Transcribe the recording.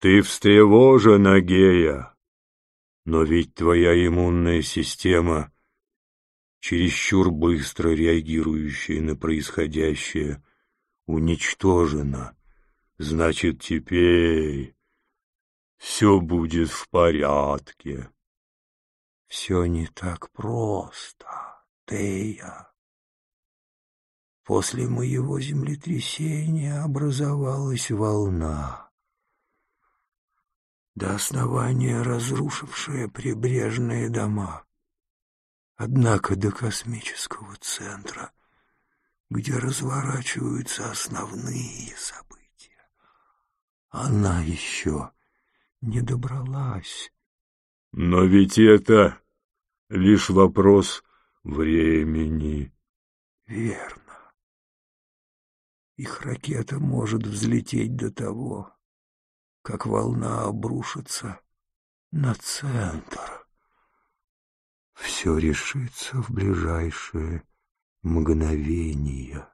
Ты встревожена, Гея, но ведь твоя иммунная система, чересчур быстро реагирующая на происходящее, уничтожена. Значит, теперь все будет в порядке. Все не так просто, Тея. После моего землетрясения образовалась волна, до основания разрушившая прибрежные дома. Однако до космического центра, где разворачиваются основные события, она еще не добралась. Но ведь это лишь вопрос времени. Верно. Их ракета может взлететь до того, как волна обрушится на центр. Все решится в ближайшее мгновение.